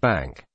bank.